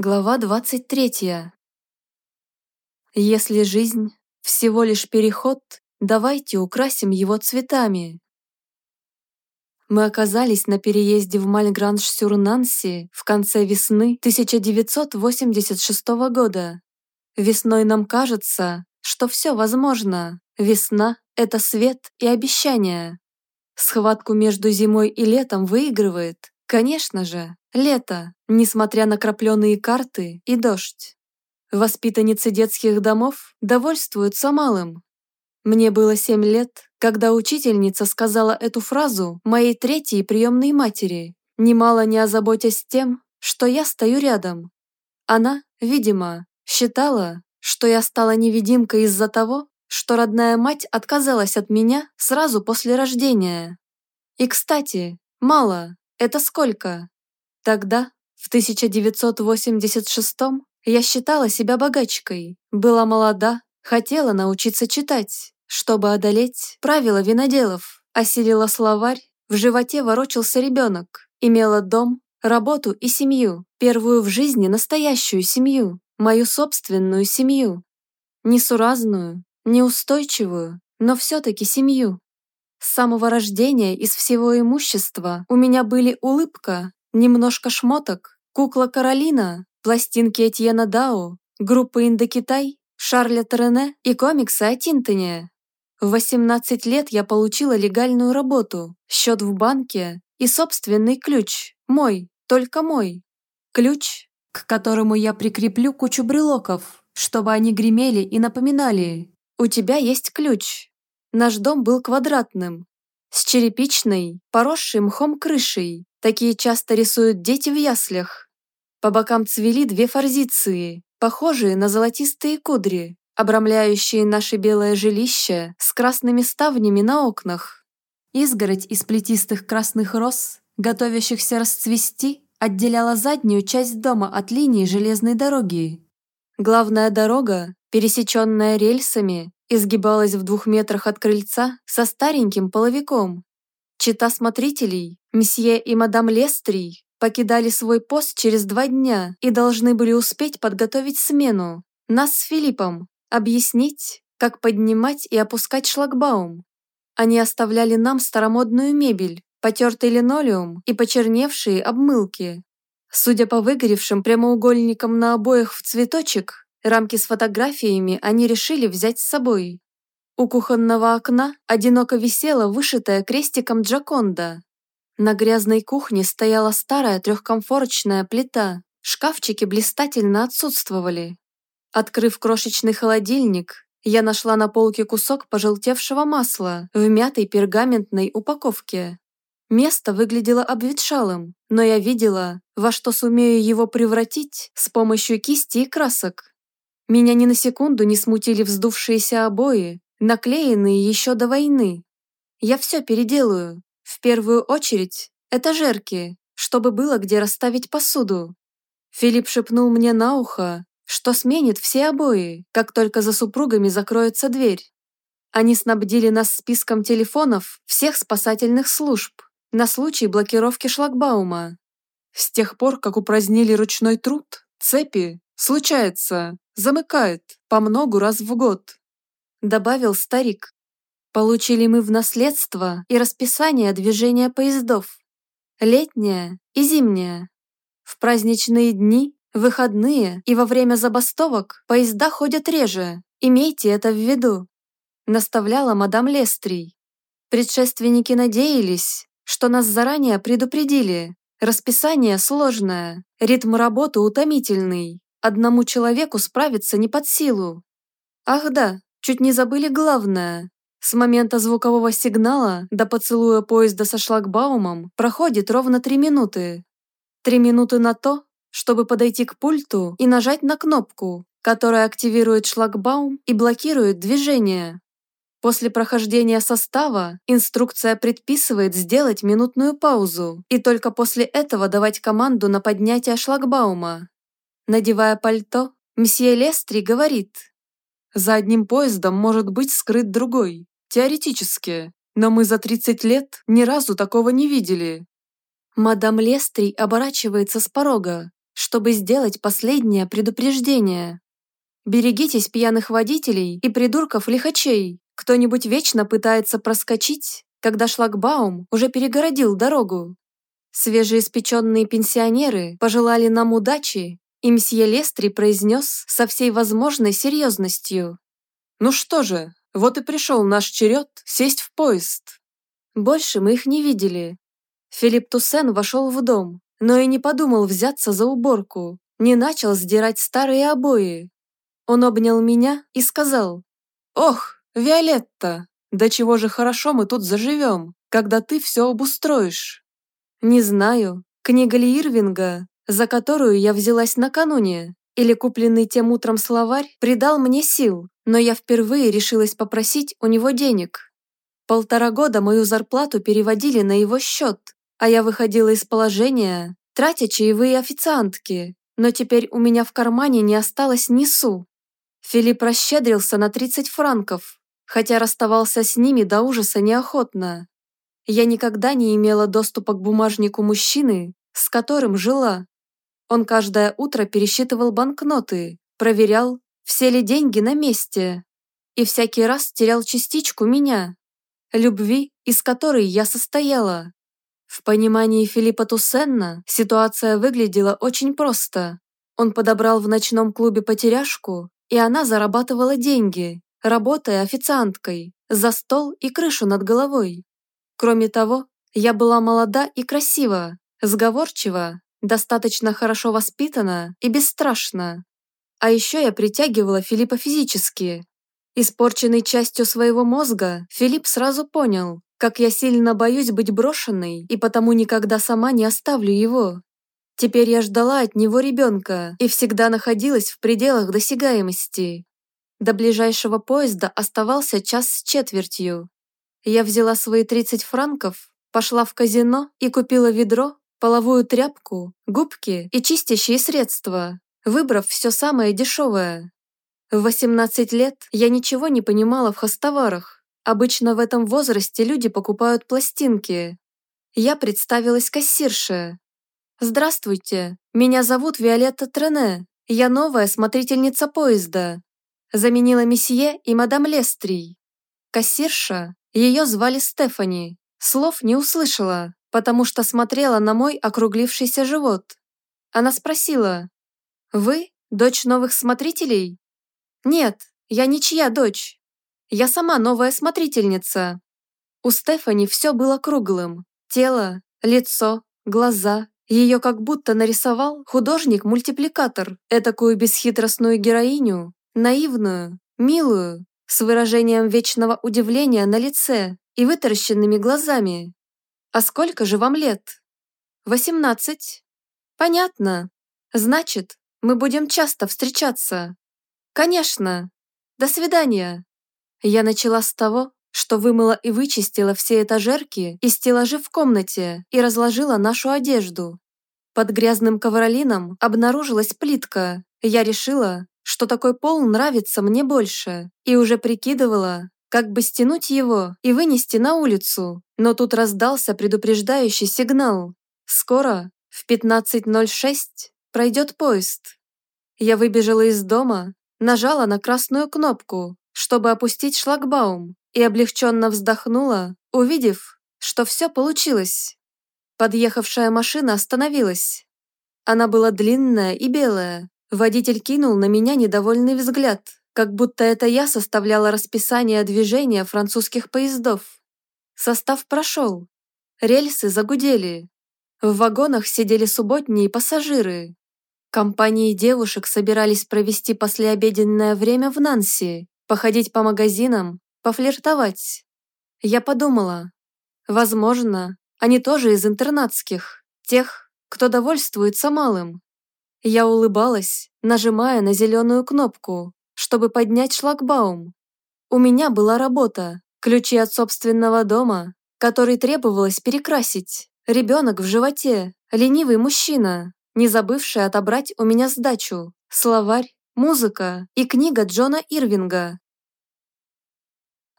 Глава 23. Если жизнь – всего лишь переход, давайте украсим его цветами. Мы оказались на переезде в Мальгранж-сюр-Нанси в конце весны 1986 года. Весной нам кажется, что все возможно. Весна – это свет и обещание. Схватку между зимой и летом выигрывает, конечно же, Лето, несмотря на крапленые карты и дождь. Воспитанницы детских домов довольствуются малым. Мне было семь лет, когда учительница сказала эту фразу моей третьей приемной матери, немало не озаботясь тем, что я стою рядом. Она, видимо, считала, что я стала невидимкой из-за того, что родная мать отказалась от меня сразу после рождения. И, кстати, мало, это сколько? Тогда, в 1986-м, я считала себя богачкой, была молода, хотела научиться читать, чтобы одолеть правила виноделов, осилила словарь, в животе ворочался ребенок, имела дом, работу и семью, первую в жизни настоящую семью, мою собственную семью. Несуразную, неустойчивую, но все-таки семью. С самого рождения из всего имущества у меня были улыбка, Немножко шмоток, кукла Каролина, пластинки Этьена Дао, группа Индокитай, Шарля Терене и комиксы о Тинтоне. В 18 лет я получила легальную работу, счет в банке и собственный ключ, мой, только мой. Ключ, к которому я прикреплю кучу брелоков, чтобы они гремели и напоминали. У тебя есть ключ. Наш дом был квадратным, с черепичной, поросшей мхом крышей, Такие часто рисуют дети в яслях. По бокам цвели две форзиции, похожие на золотистые кудри, обрамляющие наше белое жилище с красными ставнями на окнах. Изгородь из плетистых красных роз, готовящихся расцвести, отделяла заднюю часть дома от линии железной дороги. Главная дорога, пересеченная рельсами, изгибалась в двух метрах от крыльца со стареньким половиком. Чита смотрителей Месье и мадам Лестрий покидали свой пост через два дня и должны были успеть подготовить смену. Нас с Филиппом объяснить, как поднимать и опускать шлагбаум. Они оставляли нам старомодную мебель, потертый линолеум и почерневшие обмылки. Судя по выгоревшим прямоугольникам на обоях в цветочек, рамки с фотографиями они решили взять с собой. У кухонного окна одиноко висела вышитая крестиком Джаконда, на грязной кухне стояла старая трехкомфорочная плита, шкафчики блистательно отсутствовали. Открыв крошечный холодильник, я нашла на полке кусок пожелтевшего масла в мятой пергаментной упаковке. Место выглядело обветшалым, но я видела, во что сумею его превратить с помощью кисти и красок. Меня ни на секунду не смутили вздувшиеся обои, наклеенные еще до войны. Я все переделаю, в первую очередь, этажерки, чтобы было где расставить посуду. Филипп шепнул мне на ухо, что сменит все обои, как только за супругами закроется дверь. Они снабдили нас списком телефонов всех спасательных служб на случай блокировки шлагбаума. С тех пор, как упразднили ручной труд, цепи, случается, замыкает по многу раз в год. Добавил старик. Получили мы в наследство и расписание движения поездов. Летнее и зимнее. В праздничные дни, выходные и во время забастовок поезда ходят реже. Имейте это в виду. Наставляла мадам Лестрий. Предшественники надеялись, что нас заранее предупредили. Расписание сложное, ритм работы утомительный. Одному человеку справиться не под силу. Ах да, чуть не забыли главное. С момента звукового сигнала до поцелуя поезда со шлагбаумом проходит ровно три минуты. Три минуты на то, чтобы подойти к пульту и нажать на кнопку, которая активирует шлагбаум и блокирует движение. После прохождения состава инструкция предписывает сделать минутную паузу и только после этого давать команду на поднятие шлагбаума. Надевая пальто, месье Лестри говорит, «За одним поездом может быть скрыт другой. Теоретически, но мы за 30 лет ни разу такого не видели. Мадам Лестрий оборачивается с порога, чтобы сделать последнее предупреждение. Берегитесь пьяных водителей и придурков-лихачей. Кто-нибудь вечно пытается проскочить, когда шлагбаум уже перегородил дорогу. Свежеиспеченные пенсионеры пожелали нам удачи, и мсье Лестри произнес со всей возможной серьезностью. «Ну что же, вот и пришел наш черед сесть в поезд». Больше мы их не видели. Филипп Туссен вошел в дом, но и не подумал взяться за уборку, не начал сдирать старые обои. Он обнял меня и сказал, «Ох, Виолетта, да чего же хорошо мы тут заживем, когда ты все обустроишь». Не знаю, книга ли Ирвинга, за которую я взялась накануне, или купленный тем утром словарь придал мне сил, но я впервые решилась попросить у него денег. Полтора года мою зарплату переводили на его счет, а я выходила из положения, тратя чаевые официантки, но теперь у меня в кармане не осталось ни су. Филипп расщедрился на 30 франков, хотя расставался с ними до ужаса неохотно. Я никогда не имела доступа к бумажнику мужчины, с которым жила. Он каждое утро пересчитывал банкноты, проверял, все ли деньги на месте, и всякий раз терял частичку меня, любви, из которой я состояла. В понимании Филиппа Туссенна ситуация выглядела очень просто. Он подобрал в ночном клубе потеряшку, и она зарабатывала деньги, работая официанткой, за стол и крышу над головой. Кроме того, я была молода и красива, сговорчива, достаточно хорошо воспитана и бесстрашна. А еще я притягивала Филиппа физически. Испорченный частью своего мозга, Филипп сразу понял, как я сильно боюсь быть брошенной и потому никогда сама не оставлю его. Теперь я ждала от него ребенка и всегда находилась в пределах досягаемости. До ближайшего поезда оставался час с четвертью. Я взяла свои 30 франков, пошла в казино и купила ведро, половую тряпку, губки и чистящие средства, выбрав все самое дешевое. В 18 лет я ничего не понимала в хостоварах, Обычно в этом возрасте люди покупают пластинки. Я представилась кассирше. «Здравствуйте, меня зовут Виолетта Трене. Я новая смотрительница поезда». Заменила месье и мадам Лестрий. Кассирша, ее звали Стефани. Слов не услышала, потому что смотрела на мой округлившийся живот. Она спросила, «Вы дочь новых смотрителей?» «Нет, я ничья дочь. Я сама новая смотрительница. У Стефани все было круглым. Тело, лицо, глаза. Ее как будто нарисовал художник-мультипликатор, этакую бесхитростную героиню, наивную, милую, с выражением вечного удивления на лице и вытаращенными глазами. «А сколько же вам лет?» «Восемнадцать». «Понятно. Значит, мы будем часто встречаться». «Конечно. До свидания». Я начала с того, что вымыла и вычистила все этажерки и стеллажи в комнате и разложила нашу одежду. Под грязным ковролином обнаружилась плитка. Я решила, что такой пол нравится мне больше, и уже прикидывала, как бы стянуть его и вынести на улицу. Но тут раздался предупреждающий сигнал. Скоро, в 15.06, пройдет поезд. Я выбежала из дома, нажала на красную кнопку, чтобы опустить шлагбаум, и облегченно вздохнула, увидев, что все получилось. Подъехавшая машина остановилась. Она была длинная и белая. Водитель кинул на меня недовольный взгляд, как будто это я составляла расписание движения французских поездов. Состав прошел. Рельсы загудели. В вагонах сидели субботние пассажиры. Компании девушек собирались провести послеобеденное время в Нанси, походить по магазинам, пофлиртовать. Я подумала, возможно, они тоже из интернатских, тех, кто довольствуется малым. Я улыбалась, нажимая на зеленую кнопку, чтобы поднять шлагбаум. У меня была работа, ключи от собственного дома, который требовалось перекрасить, ребенок в животе, ленивый мужчина, не забывший отобрать у меня сдачу, словарь, музыка и книга Джона Ирвинга.